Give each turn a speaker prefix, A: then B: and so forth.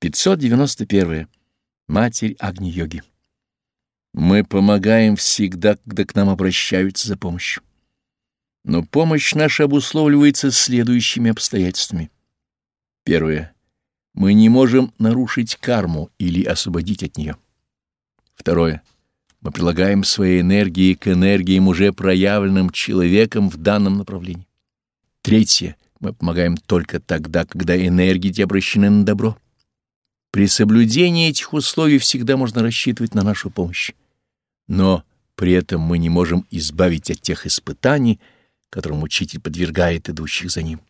A: 591. Матерь Агни-йоги. Мы помогаем всегда, когда к нам обращаются за помощью. Но помощь наша обусловливается следующими обстоятельствами. Первое. Мы не можем нарушить карму или освободить от нее. Второе. Мы прилагаем свои энергии к энергиям, уже проявленным человеком в данном направлении. Третье. Мы помогаем только тогда, когда энергии эти обращены на добро. При соблюдении этих условий всегда можно рассчитывать на нашу помощь. Но при этом мы не можем избавить от тех испытаний, которым учитель подвергает идущих за ним.